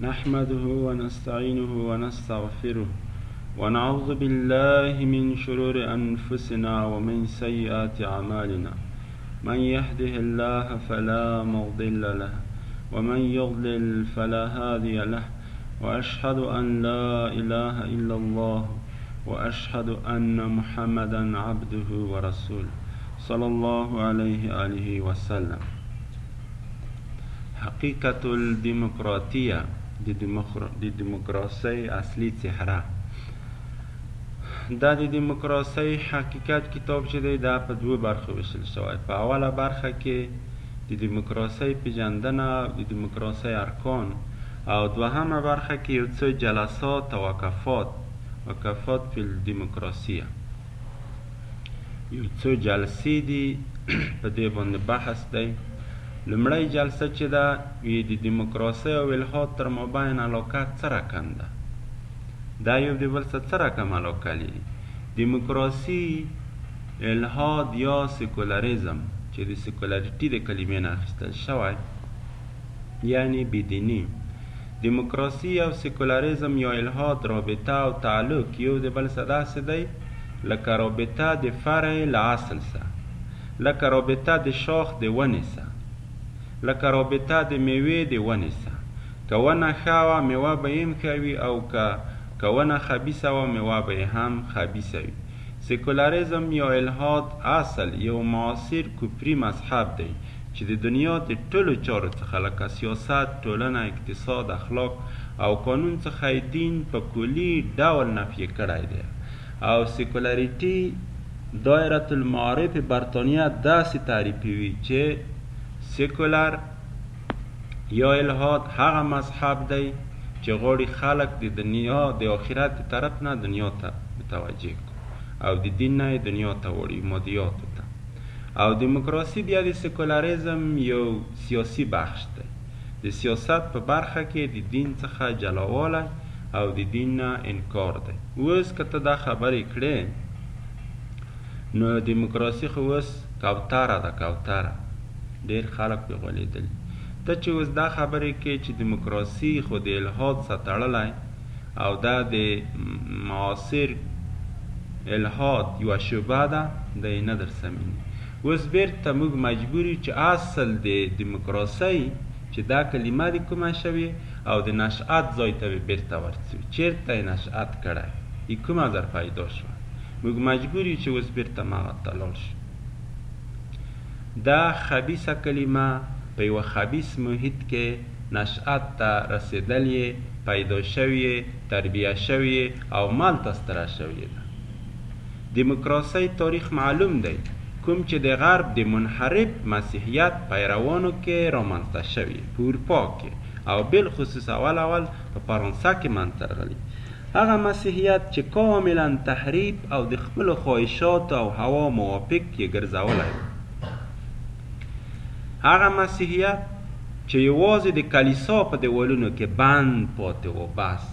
نحمده ونستعينه ونستغفره ونعوذ بالله من شرور أنفسنا ومن سيئات أعمالنا من يهده الله فلا مضل له ومن يضلل فلا هادي له وأشهد أن لا إله إلا الله وأشهد أن محمدا عبده ورسوله صلى الله عليه وآله وسلم حقیقت الدیموکراتیه، د دیموکراسۍ اصلي څهره، دا د دیموکراسۍ حقیقت کتاب چې دی دا په دوو برخو ویشل شوی په اوله برخه کې د دیموکراسۍ پیژندنه او د دیموکراسۍ ارکان او دوهمه برخه کې یو څه جلسات او وقفات وقفات فی الدیموکراسیه یو څو جلسې دي په دې باندې بحث دی لومړی جلسه چې ده وی د دیموکراسۍ او الحاد تر مابین علاقه څه رقم ده دا یو د بل څه رقم علاقه لري دیموکراسي الحاد یا سیکولریزم چې د سیکولریټي د کلمې نه اخیستل شوی یعنی بی دینی. دیموکراسی او سیکولاریزم یا الحاد رابطه او تعلق یو د بل سره داسی دی لکه رابطه د فرع له اصل سره. لکه رابطه د شاخ د ونی سره. لکه رابطه د میوی د ونی سره. که ونه ښه وه میوه به ېم ښه وی او که که ونه خبیثه وه میوه به ېې هم خبیثه وی. سیکولاریزم یا الحاد اصل یو معاصر کفری مذهب دی. چې د دنیا د ټولو چارو څخه لکه سیاست، ټولنه، اقتصاد، اخلاق او قانون څخه یې دین په کلي ډول نفی کړی دی او سیکولریټي، دایرة المعارف برتانیه داسې تعریفوي چې سیکولر یا الحاد هغه مذهب دی چې غواړي خلک د دنیا د آخرت د طرف نه دنیا ته متوجه کړو او د دین نه یې دنیا ته واړوي مادیاتو ته. او دیموکراسي بیا د سیکولریزم یو سیاسي بخش دی، د سیاست په برخه کې د دین څخه جلاوالی او د دین نه انکار دی. اوس که ته دا خبرې کړې نو دیموکراسي خو اوس کوتره ده، کوتره. ډېر خلک پرې غولېدلي. ته چې اوس دا خبرې کوې چې دیموکراسي خو د الحاد سه تړلی، او دا د معاصر الحاد یوه شعبه ده دا یې نه در سمیني اوس بیرته موږ مجبور یو چې اصل د دیموکراسۍ چې دا کلمه د کومه شوې او د نشأت ځای ته بیرته ورڅو چیرته یې نشأت کړی ای کومه زر پیدا شوه موږ مجبور یو چې اوس بیرته مغد ته لاړ شو دا خبیثه کلمه په یوه خبیث محیط کې نشأت ته رسېدل یې، پیدا شوې، تربیه شوې او مال ته ستره شوې ده. دیموکراسۍ تاریخ معلوم دی، کوم چې د غرب د منحرف مسیحیت پیروانو کې رامنځته شوې، په اورپا کې او بالخصوص اول اول په فرانسه کې منځته رغلي، هغه مسیحیت چې کاملا تحریف او د خپلو خواهشاتو او هوا موافق یې ګرځولی و. هغه مسیحیت چې یوازې د کلیسا په دیوالونو کې بند پاتې و، بس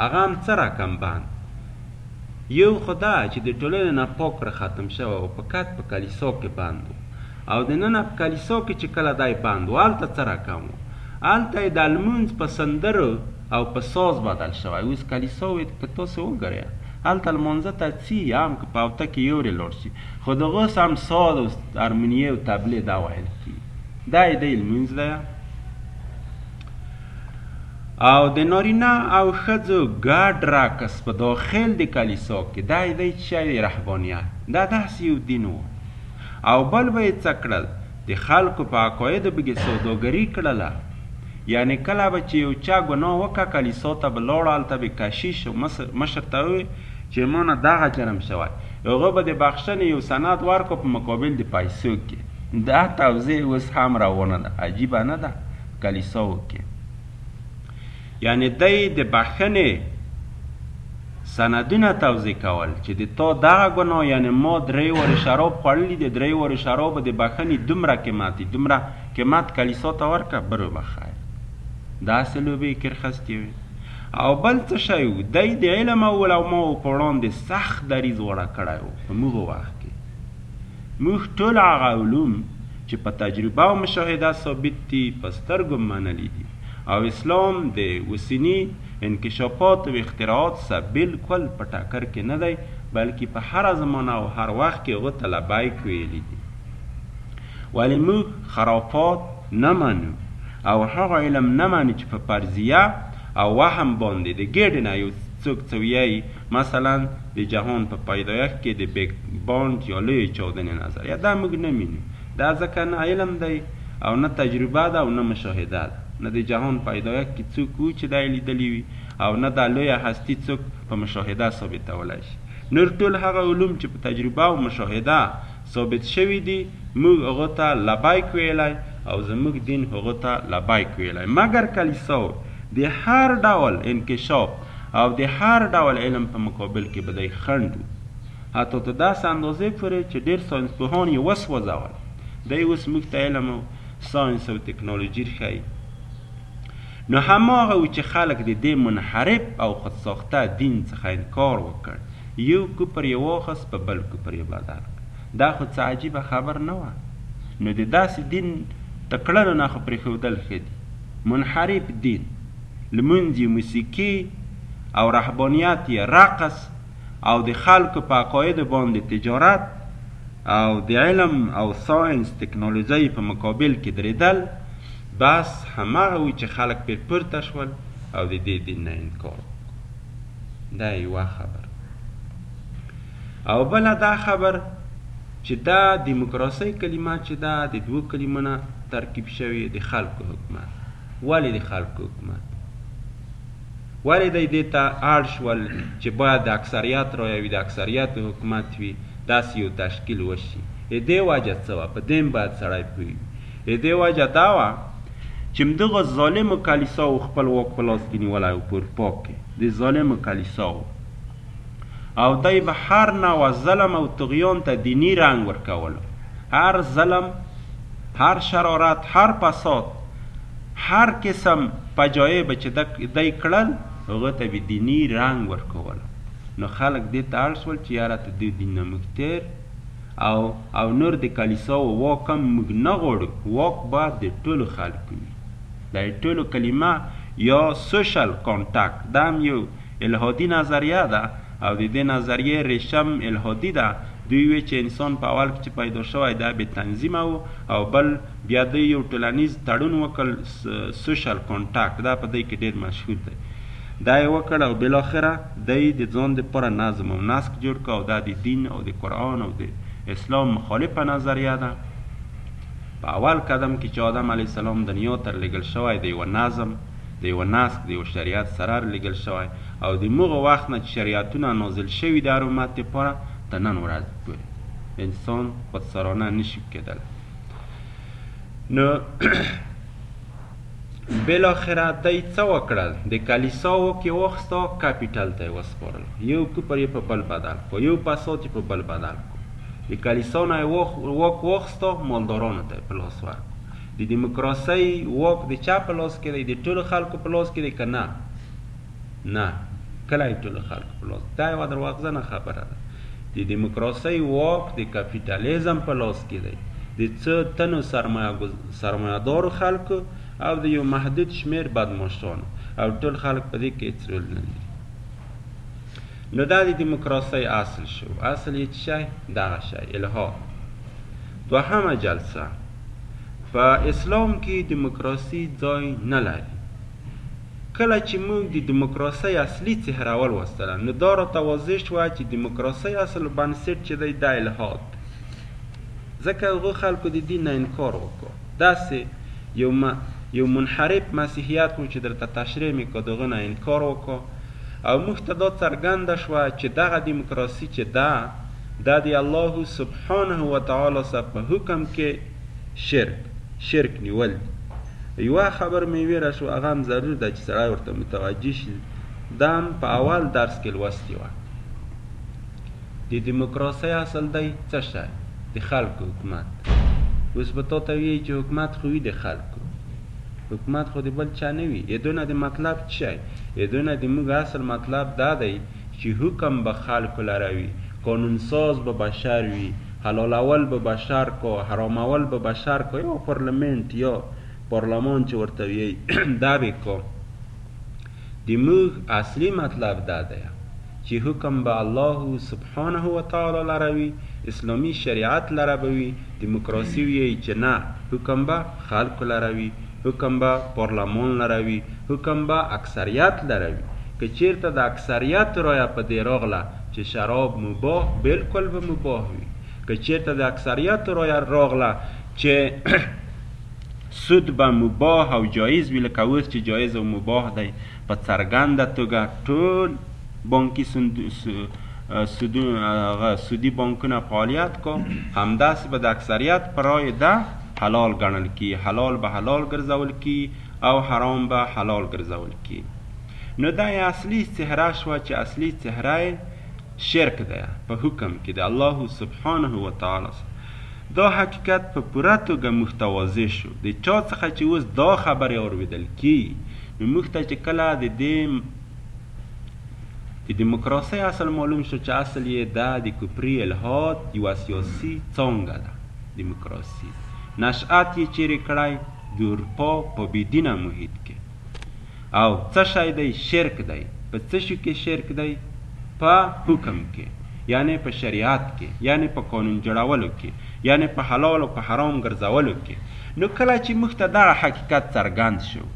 هغه هم څه رقم بند؟ یو خو دا چې د ټولنې نه پاک پرې ختم شوی و، فقط په کلیسا کې بند و او د ننه په کلیسا کې چې کله دی بند و، هلته څه رقم و؟ هلته یې دا لمونځ په سندرو او په ساز بدل شوی و، اوس کلیسا وې که تاسې وګورئ، هلته لمانځه ته څي يا هم که په هفته کې يو رې لاړ سي خو د غوس هم ساز او هرمونيې او طبلې ده ويل کي ده يې دی لمونځ ده او د نارينه او ښځو ګډ رقص په داخل د کليسا کې ده يې دی چي رهبانيت ده داسې يو دين وو او بل به يې څه کړل د خلکو په عقایدو بګې سوداګري کړله یعنی کله به چې یو چا ګناه وکړه کلیسا ته به لاړ هلته به کشیش او مشر ته ووی چې ما نه دغه جرم شوی هغوی به د بخښنې یو سند ورکړو په مقابل د پیسو کې دا توزیع اوس هم روانه ده عجیبه نه ده په کلیساو کې یعنې دی د بخښنې سندونه توضیح کول چې د تا دغه ګناه یعنې ما درې وارې شراب خوړلي د درې وارې شرابو د بخښنې دومره قیمت دي دومره قیمت کلیسا ته ورکړه برو به خیر داسې لوبې یې کېرخستې وې او بل څه شی و دی د علم او علماو په وړاندې سخت دریځ غوره کړی و په موږ وخت کې موږ ټول هغه علوم چې په تجربه او مشاهده ثابت دي په سترګو منلي دي او اسلام د اوسیني انکشافات او اختراعات سه بلکل په ټکر کې نه دی بلکې په هره زمانه او هر وخت کې هغه ته لبیک ویلي دي ولې موږ خرافات نه منو او هغه علم نه منو چې په فرضیه او وهم باندې د ګډې نه یو څوک څویی مثلا د جهان په پیدایښت کې د بیګ بانډ یا لوی چاودنې نظریه دا موږ نه مینو دا ځکه نه علم دی او نه تجربه ده او نه مشاهده ده، نه د جهان پیدایښت کې څوک وو چې دا یې لیدلي وي او نه دا لویه هستي څوک په مشاهده ثابتولای شي. نور ټول هغه علوم چې په تجربه او مشاهده ثابت شوي دي، موږ هغو ته لبیک ویلی او زموږ دین هغو ته لبیک ویلی، مګر کلیساو د هر ډول انکشاف او د هر ډول علم په مقابل کې به دی خنډ وو. حتی تر داسې اندازې پورې چې ډېر ساینسپوهان یې وسوځول، دی اوس موږ ته علم او ساینس او تکنالوژي ښیي. نو هماغه و چې خلک د دې منحرف او خودساخته دین څخه انکار وکړ، یو کفر یې واخیست په بل کفر یې بدل کړ. دا خو څه عجیبه خبر نه وه؟ نو د داسې دین ته کړنو نه خو پرېښودل ښه دي. منحرف دین، لمونځ یې موسیقي او رهبانیت یې رقص، او د خلکو په عقایدو باندې تجارت او د علم او ساینس تکنالوژۍ په مقابل کې درېدل بس همغه وو چې خلک پرې پورته شول او د دې دین نه انکار وکړو دا یوه خبر او بله دا خبر چې دا دیموکراسۍ کلمه چې دا د دوو کلمو نه ترکیب شوې د خلکو حکومت ولې د خلکو حکومت ولې دی دې ته اړ شول چې باید د اکثریت رایه وي د اکثریت حکومت وي داسې یو تشکیل وشي د دې وجه څه وه په دې باید سړی پوه وي د دې وجه دا وه چې همدغو ظالمو کلیساو خپل واک په لاس کې نیولی و په اروپا کې د ظالمو کلیساو او دی به هر نوع ظلم او طغیان ته دینی رنګ ورکولو هر ظلم هر شرارت هر فساد هر قسم پجایب چې دی کړل هغه ته به دینی رنګ ورکولو نو خلک دې ته اړ شول چې یاره ته دوی دین نه موږ تیر او او نور د کلیساو واک هم موږ نه غواړو واک باید د ټولو خلکو وي دا یې ټولو کلمه یا سوشل کانټکټ دا هم یو الهادي نظریه ده او د دې نظریې ریشم الهادي ده دوی وی چې انسان په اول کې چې پیدا شوی ده بې تنظیمه وو او بل بیا دوی یو ټولنیز تړون وکړ سوشل کانټکټ دا په دوی کې ډیر مشهور دی دا یې وکړ او بالاخره دوی د ځان لپاره نظم او نسق جوړ کړ او دا د دین او د قرآن او د اسلام مخالفه نظریه ده په اول قدم کې چې آدم علیه السلام دنیا تر لېږل شوی د یوه نظم، د یوه نسق، د یوه شریعت سرر لېږل شوی او د مغه وخت نه چې شریعتونه نازل شوي د هر امت لپاره تر نن ورځ پورې انسان خودسرانه نشي کېدلی نو بالاخره دی څه وکړل د کلیسا واک یې واخستا کپیټل ته یې وسپارل یو کوپر یې په بل بدل کو یو پسات یې په بل بدل کو د کلیسا نه یې واک واخستا مالدارانو ته یې په لاس ورکو د دیموکراسۍ واک د چا په لاس کې دی د ټولو خلکو په لاس کې دی که نه نه کلی ټول د خلکو په لاس دا یوه درواغجنه خبره ده د دیموکراسۍ واک د کپیټالیزم په لاس کې دی د څه تنو سرمایهدارو خلکو او د یو محدود شمیر بدماشانو او ټول خلک په دې کې هیڅ رول نه لري نو دا د دیموکراسۍ اصل شو اصل یې څه شی دغه شی الها دوهمه جلسه په اسلام کې دیموکراسي ځای نه لري کله چې موږ د دموکراسۍ اصلي څهره ولوستله نو دا راته واضح شوه چې دموکراسۍ اصل بنسټ چې دی دا الحاد دی ځکه هغو خلکو د دین نه انکار وکړ داسې یو یو منحرف مسیحیت و چې درته تشریح مې کړه د هغه نه انکار وکړ او موږ ته دا څرګنده شوه چې دغه دموکراسي چې ده دا د الله سبحانه وتعالی سره په حکم کې شرک شرک نیول دي یوه خبر مې ویره شو هغه هم ضرور ده چې سړی ورته متوجه شي دا هم په اول درس کې لوستې وه د دیموکراسۍ اصل دی څه شی د خلکو حکومت اوس به تا ته ویي چې حکومت خو وي د خلکو حکومت خو د بل چا نه وي یدونه د مطلب څه شی یدونه د موږ اصل مطلب دا دی چې حکم به خلکو لره وي قانونساز به بشر وي حلالول به بشر کا حرامول به بشر کا یا پارلمنت یا پارلمان چې ورته ویی دا به کا د موږ اصلی مطلب دا دی چې حکم به الله سبحانه وتعالی لره وی اسلامی شریعت لره به وی دیموکراسی ویی چې نه حکم به خلکو لره وی حکم به پارلمان لره وی حکم به اکثریت لره وی که چیرته د اکثریت رایه په دې راغله چې شراب مباح بالکل به مباح وي که چیرته د اکثریت رایه راغله چې سود به مباح او جایز وي لکه اوس چې جایز او مباح دی په څرګنده توګه ټول بانکي سودو هغه سودي بانکونه فعالیت کو همداسې به د اکثریت په رایې ده حلال ګڼل کی حلال به حلال ګرځول کی او حرام به حلال ګرځول کی نو دا یې اصلي څهره شوه چې اصلي څهره یې شرک دی په حکم کې د الله سبحانه وتعالی سره. دا حقیقت په پوره توګه موږ ته واضح شو د چا څخه چې اوس دا خبرې اوروېدل کېږي نو موږ ته چې کله د دې د دیموکراسۍ اصل معلوم شو چې اصل یې ده د کفري الحاد یوه سیاسي څانګه ده دیموکراسي نشأت یې چیرې کړی د اروپا په بېدینه محیط کې او څه شی دی شرک دی په څه شو کې شرک دی په حکم کې یعنی په شریعت کې یعنی په قانون جوړولو کې یعنی په حلال او په حرام ګرځولو کې نو کله چې موږ ته دغه حقیقت څرګند شو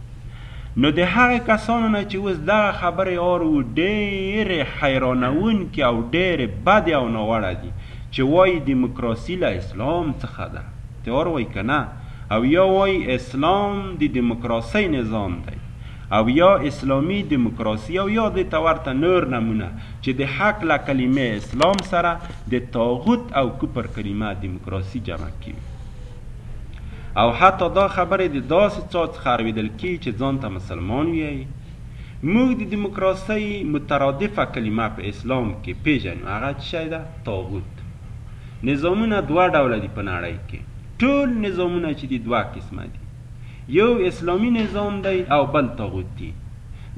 نو د هغه کسانو نه چې اوس دغه خبرې آرو ډېرې حیرانونکې او ډېرې بدې او ناوړه دي چې وایي دیموکراسي له اسلام څخه ده تیار وای که نه او یا وایی اسلام د دموکراسی نظام دی او یا اسلامی دموکراسی او یا دیته ورته نور نمونه چه د حق له کلمه اسلام سره د طاغوت او کفر کلمه دموکراسی جمع کیوی او حتی دا خبری د داسی چا څخه ارویدل کیږی چه ځانته مسلمان ویایی موږ د دموکراسی مترادفه کلمه په اسلام کی پیژنو هغه چه شی ده طاغوت نظامونه دوه ډوله دی په نړی کی. ټول نظامونه چې دي دوه قسمه دي یو اسلامي نظام دی او بل طاغوت دي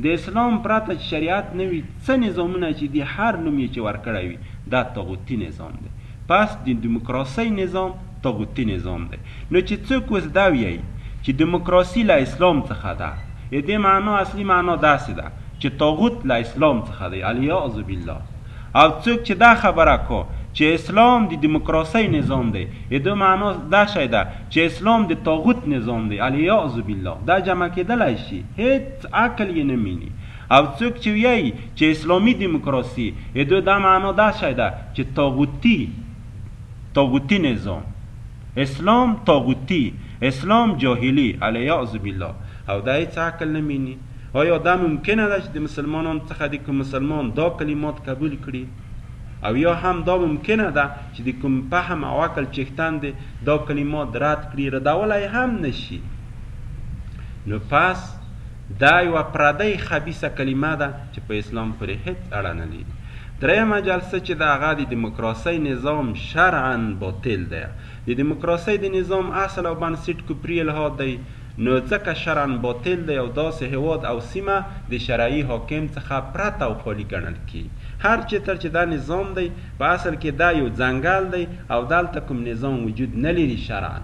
د اسلام پرته چې شریعت نه وي څه نظامونه چې دي هر نوم یې چې ورکړی وي دا طاغوتي نظام دی پس د دیموکراسۍ نظام طاغوتي نظام دی نو چې څوک اوس دا ویایي چې دیموکراسي له اسلام څخه ده د دې معنا اصلي معنا داسې ده چې طاغوت له اسلام څخه دی الیعاذ بالله او څوک چې دا خبره کو چې اسلام د دیموکراسۍ نظام دی ایدو معنا دا شی ده چې اسلام د طاغوت نظام دی الیعذ بالله دا جمع کیدلای شي هیڅ عقل یې نه میني او څوک چې ویایی چې اسلامي دیموکراسي ایدو دا معنا دا شی ده چې طاغوتي طاغوتي نظام. اسلام طاغوتی اسلام جاهلی الیعذ بالله او ده هیڅ عقل نه مینی آیا ده ممکنه ده چی د مسلمانانو څخه د کوم مسلمان دا کلمات قبول کړی او یا هم دا ممکنه ده چی د کوم فهم او عقل چښتن دی دا کلمات رد کړی ردولای هم نشی نو پس دا یوه پردۍ خبیثه کلمه ده چې په اسلام پورې هیڅ اړه نه لري. دریمه جلسه چې ده هغه د دیموکراسۍ نظام شرعاً باطل دی. د دیموکراسۍ د نظام اصل او بنسټ کفري الحاد دی نو ځکه شرعاً باطل دی او داسې هیواد او سیمه د شرعي حاکم څخه پرته او خالي ګڼل کیږي. هر چیرته چې ده نظام دی په اصل کې ده یو ځنګل دی او دلته کوم نظام وجود نه لري شرعاً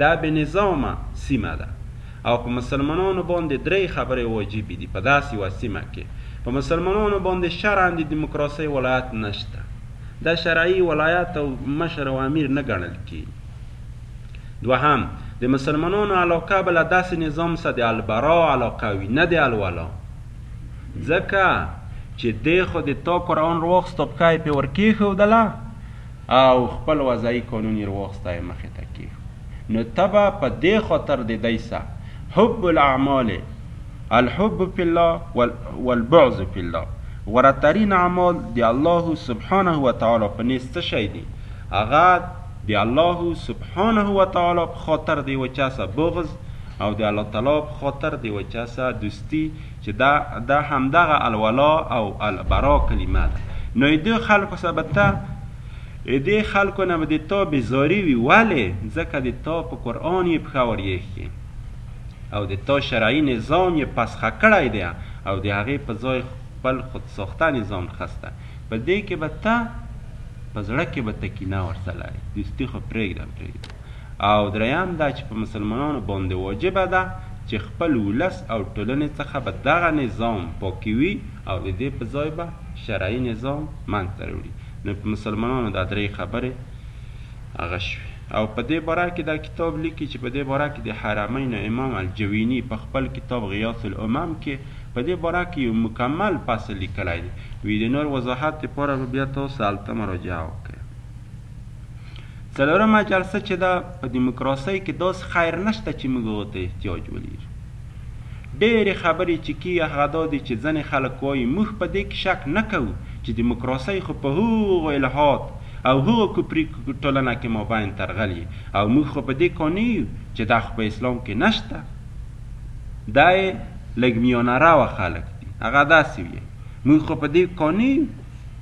ده بې نظامه سیمه ده. او په مسلمانانو باندې درې خبرې واجبې دي، په داسې یوه سیمه کې په مسلمانانو باندې شرعاً د دیموکراسۍ ولایت نه شته، دا شرعي ولایت او مشر او امیر نه ګڼل کېږي. دوهم، د مسلمانانو علاقه به له داسې نظام څخه د البراء علاقه وي، نه د الولاء، ځکه چې دی خو د تا قرآن رواخسته، پښه یې پرې ورکېښودله او خپل وضعي قانون یې رواخسته او یې مخې ته کېښود. نو ته به په دې خاطر د دی سه حب الاعمال الحب فی الله والبعض فی الله غوره ترین اعمال د الله سبحانه وتعالی په نیز څه شی دي هغه د الله سبحانه وتعالی په خاطر د یوه چا سه بغض او د الله تعالی په خاطر د یوه چا سه دوستی چې دا دا همدغه الولا او البرا کلمه ده نو ایدو خلکو سه به ته ادې خلکو نه به د تا بېزاري وي، ولې؟ ځکه د تا په قرآن یې پښه وریښې او د تا شرعي نظام یې پسخه کړی دی او د هغې په ځای خپل خودساخته نظام خسته، په دې کې به ته په زړه کې به ته کینه ورسره لرې، دوستي خو پرېږده پرېږده او درېیم دا چې په مسلمانانو باندې واجبه ده چې خپل ولس او ټولنې څخه به دغه نظام پاکوي او د دې په ځای به شرعي نظام منځ ته راوړي نو په مسلمانانو دا درې خبرې هغه شوې او په دې باره کې دا کتاب لیکي چې په دې باره کې د حرمینو امام الجویني په خپل کتاب غیاث الامم کې په دې باره کې یو مکمل فصل لیکلی دی وي د نور وضاحت لپاره به بیا تاسو هلته مراجعه وکړئ څلورمه جلسه چې دا په دیموکراسۍ کې داسې خیر نشته چې موږ هغه ته احتیاج ولرو ډېرې خبرې چې کېږي هغه دا دي چې ځنې خلک وايي موږ په دې کې شک نه کوو چې ديموکراسۍ خو په هغو الحاد او هغو کفري ټولنه کې مابين ترغلي او موږ خو په دې قانع يو چې دا خو په اسلام کې نشته دا يې لږ ميانه روه خلک دي هغه داسې وي موږ خو په دې قانع يو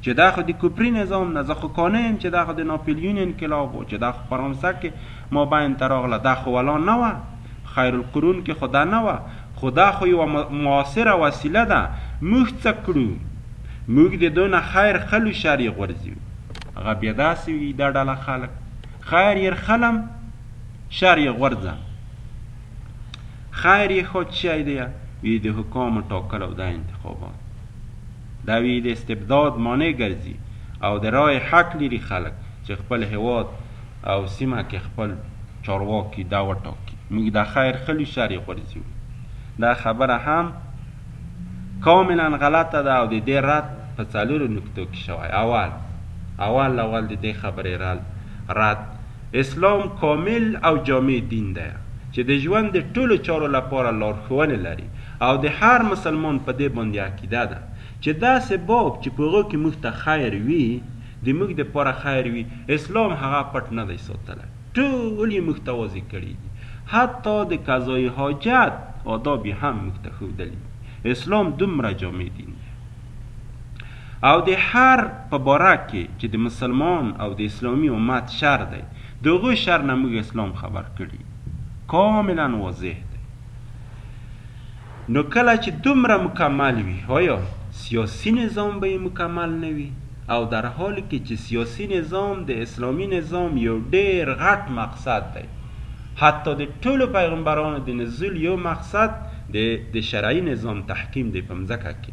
چې دا خو د کفري نظام نه زه خو قانع يم چې دا خو د ناپليون انقلاب و چې دا خو فرانسه کې مابين ته راغله دا خو ولا نه وه خیر القرون کې خو دا نه وه، خو دا خو یوه موثره وسیله ده، موږ څه کړو؟ موږ د دو نه خیر خلو شر یې غورځیو. هغه بیا داسې وي دا ډله خلک، خیر یې رخلم شر یې غورځم. خیر یې ښه څه شی دی؟ وي د حکامو ټاکل او دا انتخابات. دوي د استبداد مانع ګرځي او د رايې حق لري خلک چې خپل هيواد او سيمه کې خپل چارواکي دا وټاکي موږ دا خير خلي شري غورځيو دا خبره هم کاملا غلطه ده او د دې رد په څلورو نکتو کې شوی اول اول اول د دې خبرې رد اسلام کامل او جامع دین دی چې د ژوند د ټولو چارو لپاره لارښوونې لري او د هر مسلمان په دې باندې عقیده ده چې داسې باب چې په هغو کې موږ ته خیر وي د موږ لپاره خیر وي اسلام هغه پټ نه دی ساتلی ټول یې موږ ته واضح کړي دي حتی د قضای حاجت آداب یې هم موږ ته ښودلي دي اسلام دومره جامع دین دی او د حر په باره کښې چې د مسلمان او د اسلامي امت شر دی د هغو شر نه موږ اسلام خبر کړي کاملا واضح دی نو کله چې دومره مکمل وي آیا سیاسي نظام به یې مکمل نه وي او در حال کې چې سیاسي نظام د اسلامي نظام یو ډیر غټ مقصد دی حتی د ټولو پیغمبرانو د نزول یو مقصد د د شرعي نظام تحکیم دی په مځکه کې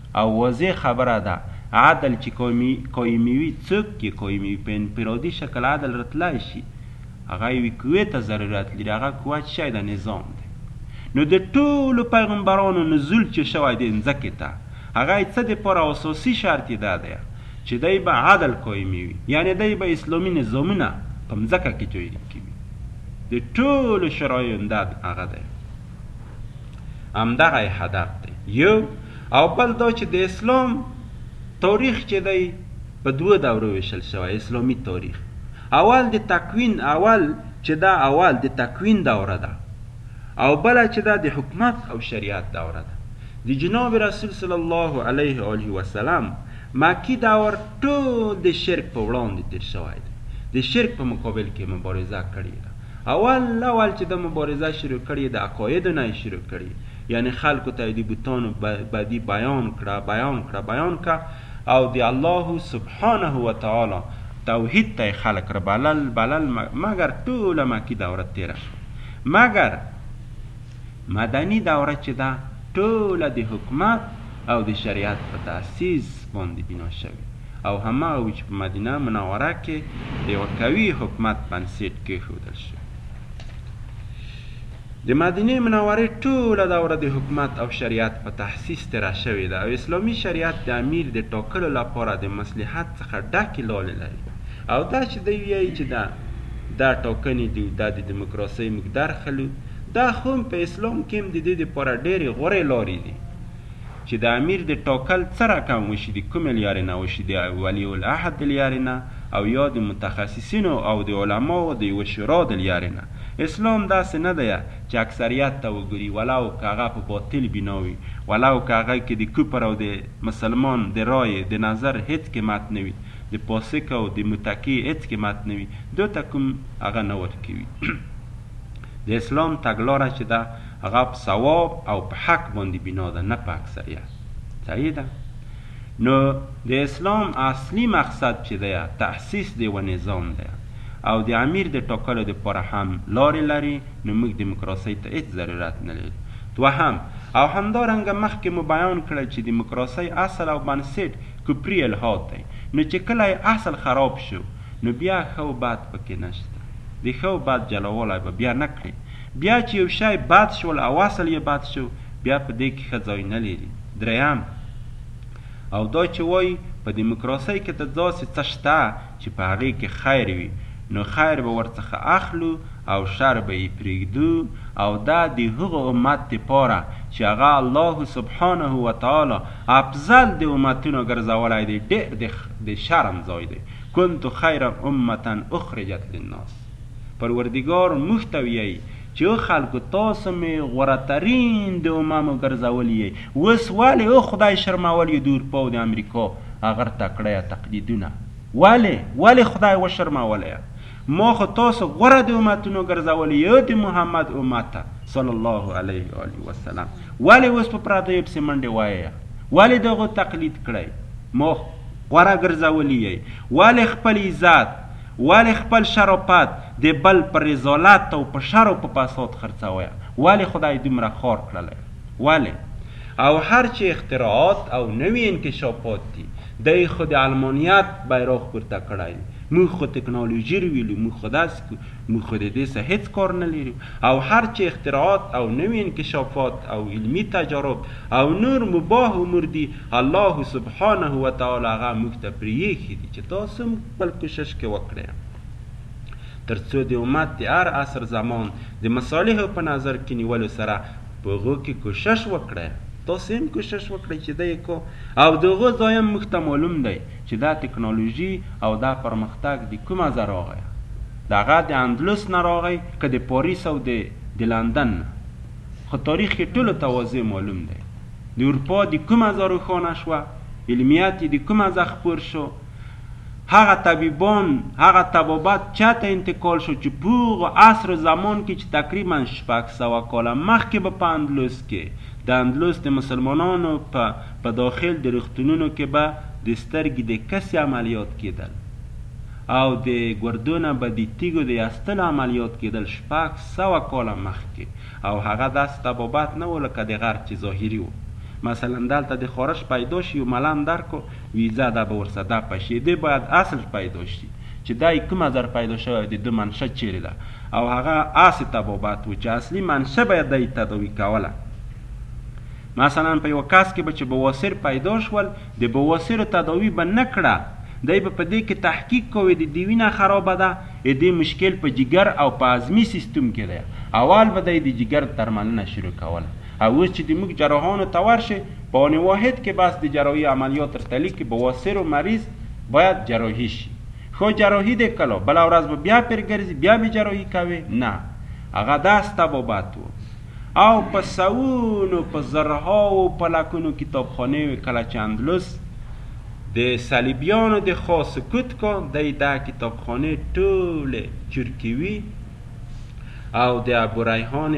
او وضع خبره ده عدل چی کویمیوی څوک کی کویمیوی په انفرادی شکل عدل رتلای شی هغه یوی قوه ته ضرورت لری هغه قوه چی شای ده نظام ده نو د ټولو پیغمبرانو نزول چی شوای دی مځکی ته هغه څه د پاره اساسی شرط یی دا ده چی دی به عدل کویمیوی یعنی دی به اسلامی نظامونه په مځکه کی جایری کوی د ټولو شرایعو امداد هغه دی. همدغه یې هدف دی یو او بل دا چې د اسلام تاریخ چې دی په دوه دورو ویشل شوی اسلامي تاریخ اول د تکوین اول چې دا اول د تکوین دوره ده او بل چې دا د حکومت او شریعت دوره ده د جناب رسول صلی الله علیه و آله وسلم مکی دور ټول د شرک په وړاندې تیر شوی دی د شرک په مقابل کې مبارزه کړې ده اول اول چې ده مبارزه شروع کړې د عقایدو نه شروع کړې یعنی خلکو ته د بوتانو بدی بیان کړه بیان کړه بیان که او د الله سبحانه و تعالی توحید ته خلک ربلل بلل مګر ټوله مکی دوره تیره شوه مګر مدني دوره چې ده ټوله د حکومت او د شریعت په تاسیس باندې بنا شوې او هماغه وو چې په مدینه منوره کې د یوه قوي حکومت بنسټ کېښودل شو. د مدینې منورې ټوله دوره د حکومت او شریعت په تحسیس تېره شوې ده او اسلامي شریعت د امیر د ټاکلو لپاره د مصلحت څخه ډکې لارې لري او دا چې دی ویایي چې دا دا ټاکنې دي دا د دیموکراسۍ موږ درخلو دا خو هم په اسلام کې هم د دې لپاره ډېرې غورې لارې دي چې د امیر د ټاکل څه رقم وشي، د کومې لیارې نه وشي، د ولي العهد د لیارې نه او یا د متخصصینو او د علماوو د یوه شورا د لیارې نه. اسلام داسې نه دی چې اکثریت ته وګوري ولو که هغه په باطل بنا وي، ولو که هغه کې د کفر او د مسلمان د رایې، د نظر، هېڅ قیمت نه وي، د فاسق او د متقي هېڅ قیمت نه وي، دوی ته کوم هغه نه ورکوي. د اسلام تګلاره چې ده هغه په ثواب او په حق باندې بنا ده نه په اکثریت صحیح ده نو د اسلام اصلي مقصد چې ده تحسیس دی و نظام ده او د امیر د ټاکلو د پاره هم لارې لري نو موږ دیموکراسۍ ته هیڅ ضرورت نه لري دوهم او همدارنګه مخکې مو بیان کړل چې دیموکراسۍ اصل او بنسټ کفري الحاد دی نو چې کله اصل خراب شو نو بیا ښه او بد پکې نشته د ښه او بد جلاوالی به بیا نه کړې بیا چې یو شی بد شول او اصل یې بد شو بیا په دې کې ښه ځای نه لري دریم او دا چې وایي په دیموکراسۍ کې د داسې څه شته چې په هغې کې خیر وي نو خیر به ورڅخه اخلو او شر به یې پرېږدو او دا د هغه امت دپاره چې هغه الله سبحانه وتعالی افضل د امتونو ګرځولی دی ډېر د شرم ځای دی کنت خیر امة اخرجت للناس، پروردګار موږ ته ویایي چې او خلکو تاسو مې غوره ترین د اممو ګرځولي یئ، اوس ولې او خدای شرمول یو د اورپا او د امریکا اغر تکړه تقلیدونه ولې ولې خدای وشرمولئ ما خو تاسو غوره د امتونو ګرځولي یئ او د محمد امته صلی الله علیه و آله و سلم ولې اوس په پردیو پسې منډې وایئ ولې د هغو تقلید کړئ ما غوره ګرځولي یی ولې خپل عزت ولې خپل شرافت د بل په رزالت او په شر او په فساد خرڅوی ولې خدای دومره خوار کړلی ولې او هر چې اختراعات او نوي انکشافات دي دی خو د علمانیت بیراغ پورته کړی دی موږ خو تکنالوژي رویلو موږ خو داسې کو موږ خو د دې څخه هیڅ کار نه لرو او هر چې اختراعات او نوي انکشافات او علمي تجارب او نور مباح امور دي الله سبحانه و تعالی هغه موږ ته پرييښي دي چې تاسو هم خپل کوشش کې وکړئ تر څو د امت د هر عصر زمان د مصالحو په نظر کې نیولو سره په هغو کې کوشش وکړئ تاسو هم کوشش وکړئ چې د یکو او د هغو ځای هم موږ ته معلوم دی چې دا تکنالوژي او دا پرمختګ د کومه ځه راغی د هغه د اندلس نه راغی که د پاریس او د د لندن نه خو تاریخ کې ټولو ته واضح معلوم دی د اروپا د کومه ځا روښانه شوه، علمیت یې د کومه ځا خپور شو، هغه طبیبان، هغه طبابت چه ته انتقال شو چې په هغو عصر و زمان کې چې تقریبا شپږ سوه کاله مخکې به په اندلس کې د اندلس د مسلمانانو په په داخل د روغتونونو کې به د سترګې د کسې عملیات کیدل او د ګردو نه به د تیږو د یستلو عملیات کیدل شپږ سوه کاله مخکې او هغه داسې طبابات نه وو لکه د غرب چې ظاهري وو مثلا دلته د خارش پیدا شي یو ملم درکو ویزه ده به ورسه دپه شي دې باید اصل پیدا شي چې دا یې کومه ځر پیدا شوی او د ده منشه چیرې ده او هغه اسې طبابات وو چې اصلي منشه به یې دا یې تداوي کوله مثلا په یو کس کې به چې بواسیر پیدا شول د بواسير تداوي به نه کړه دی به په دې کې تحقيق کوي د دې وينه خرابه ده ادې مشکل په جګر او په هضمي سيستم کې دی اول به دی د جګر درملنه شروع کوله او اوس چې د موږ جراحانو ته ورشې په آن واحد کې بس د جراحي عمليات درته ليکي بواسيرو مريض بايد جراحي شي ښه جراحي دې کلا بله ورځ به بيا پرې ګرځي بيا به جراحي کوې نه هغه داسته بابت و. او په سوونو په زرهاوو په لکونو کتابخانې وې کله چې اندلس د صلیبیانو د خوا سکوت کو دی دا کتابخانې ټولې چورکیوي او د ابو ریحان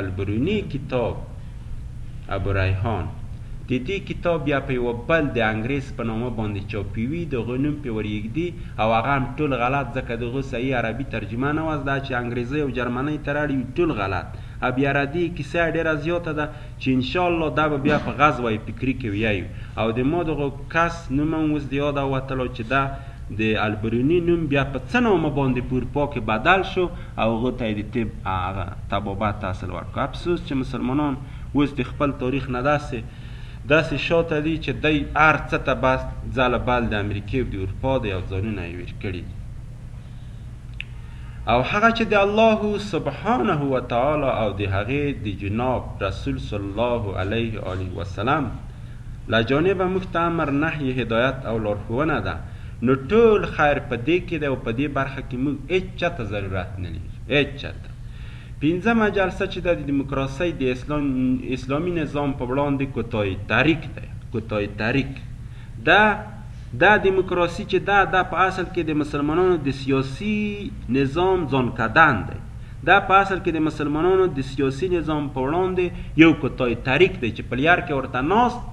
البرونی کتاب ابو ریحان د دې کتاب یا په یو بل د انګریز په نامه باندې چاپیوي د غنوم په وریږدي او هغه هم ټول غلط ځکه د هغه صحیح عربي ترجمه نه وه زده چې انګریزۍ او جرمنۍ ته راړي وي ټول غلط او بیا رادي کیسه ډیره زیاته ده چې ان شاء الله دا به بیا په غز وای فکري کې ویایو او د ما دغه کس نوم هم اوس د یاده وتلو چې ده د البروني نوم بیا په څه نامه باندې په اورپا کې بدل شو او هغه ته یې د طب هغه طبابت اصل ورکړ افسوس چې مسلمانان اوس د خپل تاریخ نه داسې داسې شاته دي چې دی ار څه ته بس ځاله بل د امریکې او د اورپا دی او ځانونه یې ویر کړي دي او هغه چې د الله سبحانه و تعالی او د هغې د جناب رسول صلی الله علیه و آله وسلم له جانبه موږ ته امر نهی هدایت او لارښوونه ده نو ټول خیر په دې کې دی او په دې برخه کې موږ هیڅ چا ته ضرورت نه لري هیڅ چا ته پنځمه جلسه چې دا د دیموکراسۍ د اسلامي نظام په وړاندې کوتای تحریک دی کوتای تحریک دا دا دیموکراسي چې دا دا په اصل کې د مسلمانانو د سیاسي نظام ځان کدن دی دا په اصل کې د مسلمانانو د سیاسي نظام په وړاندې یو کوتای تحریک دی چې په لیار کې ورته ناست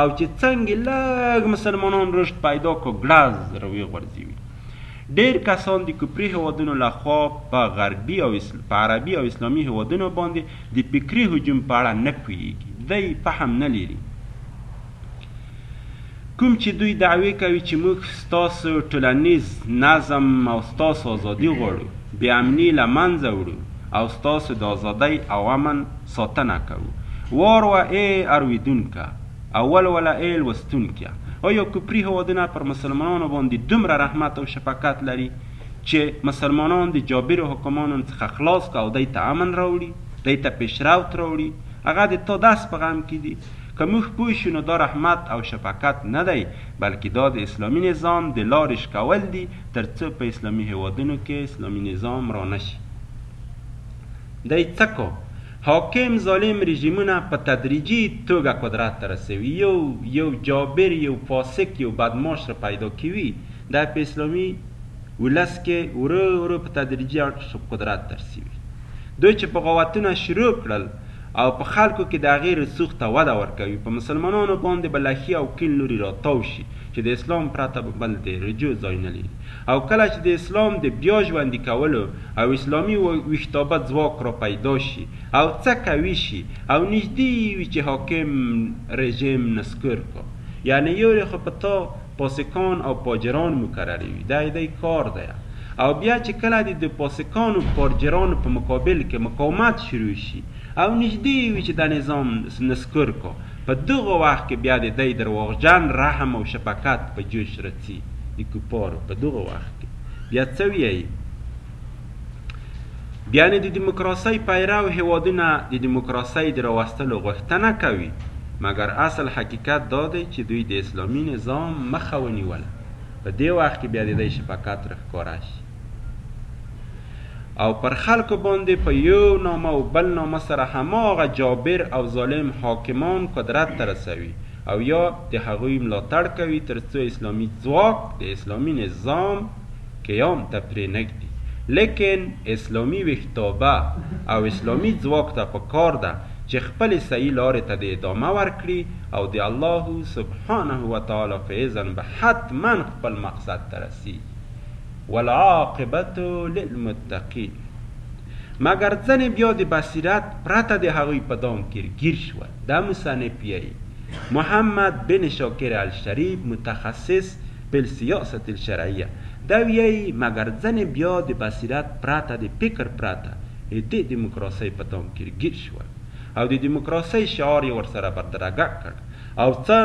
او چې څنګه لږ مسلمانان رشد پیدا کو ګړز روي غورځوي ډېر کسان د کفري هېوادونو له خوا په غربي او په عربي او اسلامي هېوادونو باندې د فکري هجوم په اړه نه پوهېږي، دی فهم نه لېري، کوم چې دوی دعوې کوي چې موږ ستاسو ټولنیز نظم او ستاسو ازادي غواړو، بې امني له منځه وړو او ستاسو د ازادۍ او امن ساتنه کوو. وار وه ای ارویدونکه! او ولوله ای لوستونکیه، آیا کفري هېوادونه پر مسلمانانو باندې دومره رحمت او شفقت لري چې مسلمانان د جابرو حاکمانو څخه خلاص که او دی ته امن راوړي، دی ته پیشروت راوړي، هغه د تا دست په غم کې دي؟ که موږ پوه شو نو دا رحمت او شفقت نه دی بلکې دا د اسلامي نظام د لارې شکول دي تر څو په اسلامي هېوادونو کې اسلامي نظام رانه شي. دی څکه حاکم ظالم رژیمونه په تدریجی توګه قدرت ته رسوی یو یو جابر یو فاسق یو بدماش را پیدا کوی دی په اسلامی ولس کی ورو ورو په تدریجی اړخ قدرت ته رسوی دوی چه بغاوتونه شروع کړل او په خلکو کی د هغی رسوخ ته وده ورکوی په مسلمانانو باندی به لښی او کیل نوری را تاو شی چه د اسلام پرته به بل د رجوع ځای نه لری او کله چې د اسلام د بیا ژوندي کولو او اسلامي ویښتابه ځواک را پیدا شي او څه قوي شي او نږدي یی وي چې حاکم رژیم نسکور کا یعنی یورې خو په تا پاسکان او پاجران مکررې وي دی دی کار دی او بیا چې کله د د پاسکانو پارجرانو په مقابل کې مقاومت شروع شي او نژدې وي چې دا نظام نسکور کو، په دغه وخت کې بیا د دی درواغجن رحم او شفقت په جوش رڅي د کفارو په دغه وخت کې بیا څه ویایي؟ بیا نو د دیموکراسۍ پیرو هیوادونه د دیموکراسۍ د راوستلو غوښتنه کوي، مګر اصل حقیقت دا دی چې دوی د اسلامي نظام مخه ونیوله، په دې وخت کې بیا د دی شفقت رښکاره شي. او پر خلکو باندې په یو نامه او بل نامه سره هماغه جابر او ظالم حاکمان قدرت ته رسوي او یا د هغوی ملاتړ کوي ترڅو اسلامي ځواک د اسلامي نظام قیام ته پرې نږدي لیکن اسلامي ویښتابه او اسلامي ځواک ته په کار ده چې خپلې صحیح لارې ته د ادامه ورکړي او د الله سبحانه وتعالی په اذن به حتما خپل مقصد ته رسي. والعاقبة للمتقین مګر ځنې بیا د بصیرت پرته د هغوی په دام کې ګیر شول دا مصنف یی محمد بن شاکر الشریف متخصص بالسیاسة الشرعیه دا ویی مګر ځنې بیا د بصیرت پرته د فکر پرته د دیموکراسۍ په دام کې ګیر شول او د دیموکراسۍ شعار یې ورسره بردرګه کړ او څه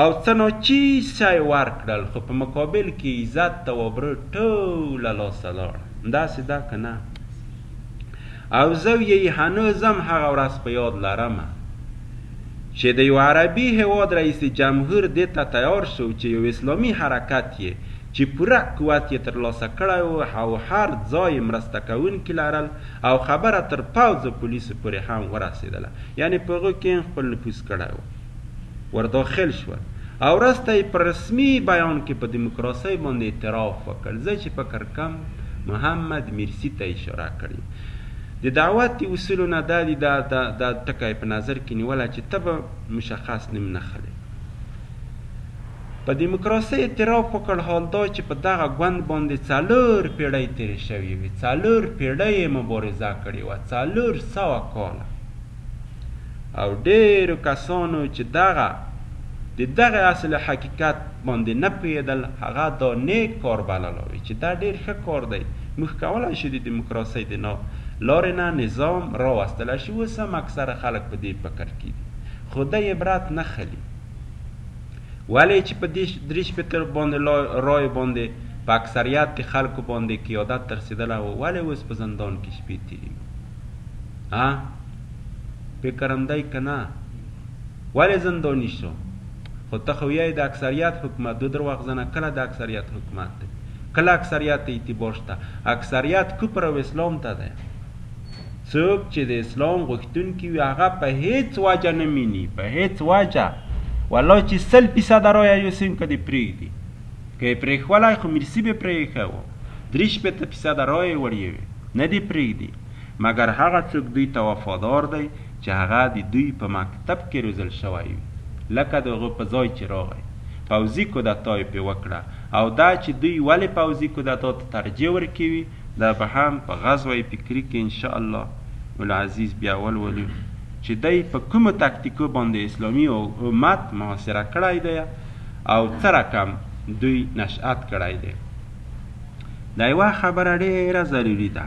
او څه نا چی څه یې ورکړل خو په مقابل کی یې عزت ته وابرو ټوله لاسه لاړه همداسی ده که نه او زه یی هنوز هم هغه ورځ په یاد لرم چی د یو عربی هیواد رئیس جمهور دی ته تیار شو چی یو اسلامی حرکت یې چی پوره قوت یې تر لاسه کړی و او هر ځای یې مرسته کوونکی لرل او خبره تر پوځ او پولیسو پوری هم ورسیدله یعنی په هغو کی یې هم خپل نفوذ کړی و. ورداخل شول او وروسته یې په رسمي بیان کې په دیموکراسۍ باندې اعتراف وکړ، زه چې فکر کوم محمد میرسي ته اشاره کړې. د دعوت د اصولو نه دا دي، دا دا دا ټکه یې په نظر کې نیوله چې ته به مشخص نوم نښلې. په دیموکراسۍ اعتراف وکړ، حال دا چې په دغه ګوند باندې څلور پېړۍ تېرې شوې وې، څلور پېړۍ یې مبارزه کړې وه، څلور سوه کاله. او ډېرو کسانو چې دغه د دغه اصل حقیقت باندې نه پوهېدل هغه دا نیک کار بللاوې چې دا ډېر ښه کار دی موږ کولای شو د دیموکراسۍ د نا لارې نه نظام راوستل شي اوس هم اکثره خلک په دې فکر کې دي خو دی عبرت نه خلي ولې چې په دې دریش فکر باندې رای باندې په اکثریت د خلکو باندې قیادت ترسیدلی و ولې اوس په زندان کې شپې تیری ها فکرم دی که نه ولی زندانی شو خو ته خو یی د اکثریت حکومت دو درواغزنه کله د اکثریت حکومت دی کله اکثریت ته اعتبار شته اکثریت کفر او اسلام ته دی څوک چې د اسلام غوښتونکي وي هغه په هیڅ وجه نه مینی په هیڅ وجه والله چې سل فیصد رایه یو سیم که دې پرېږدي که یې پرېښولی خو میرسي به پرېښی و درې شپېته فیصده رایې وړې وې نه دې پرېږدي مګر هغه څوک دوی ته وفادار دی چې هغه د دوی په مکتب کې روزل شوی وي لکه د هغه په ځای چې راغی پوځي کودتا یې پرې وکړه او دا چې دوی ولې پوځي کودتا ته ترجیح ورکوي دا به هم په غزوه فکري کې انشاءالله العزیز بیا ولولو چې دی په کومو تکتیکو باندې اسلامي امت محاصره کړی دی او څه رقم دوی نشأت کړی دی دا یوه خبره ډیره ضروری ده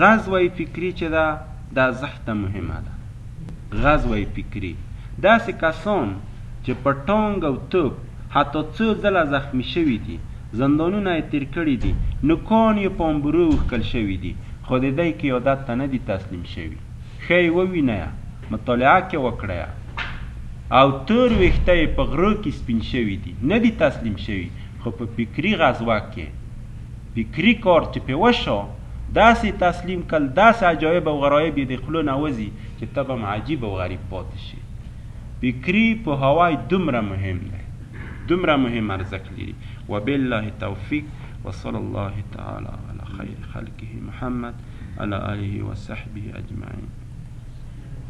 غزوه فکری چې ده دا زښت مهمه ده غزوه فکری داسې کسان چې په ټانګ او توپ حتی څو ځله زخمی شوي دي زندانونه یې تیر کړي دي نوکان یې په امبورو وښکل شوي دي خو د دی قیادت ته نه دي تسلیم شوي ښه یې ووینئ مطالعه کې وکړئ او تور ویښته یې په غرو کې سپین شوي دي نه دي تسلیم شوي خو په فکري غزوه کې فکري کار چې پې وشو داسې یې تسلیم کړل داسې عجایب او غرایب یې د خولو نه وځي چې ته به هم عجیب او غریب پاتې شې فکري پوهاوی دومره مهم دی دومره مهم ارزښت لري وبالله توفیق وصلی الله تعالی علی خیر خلقه محمد علی آله وصحبه اجمعین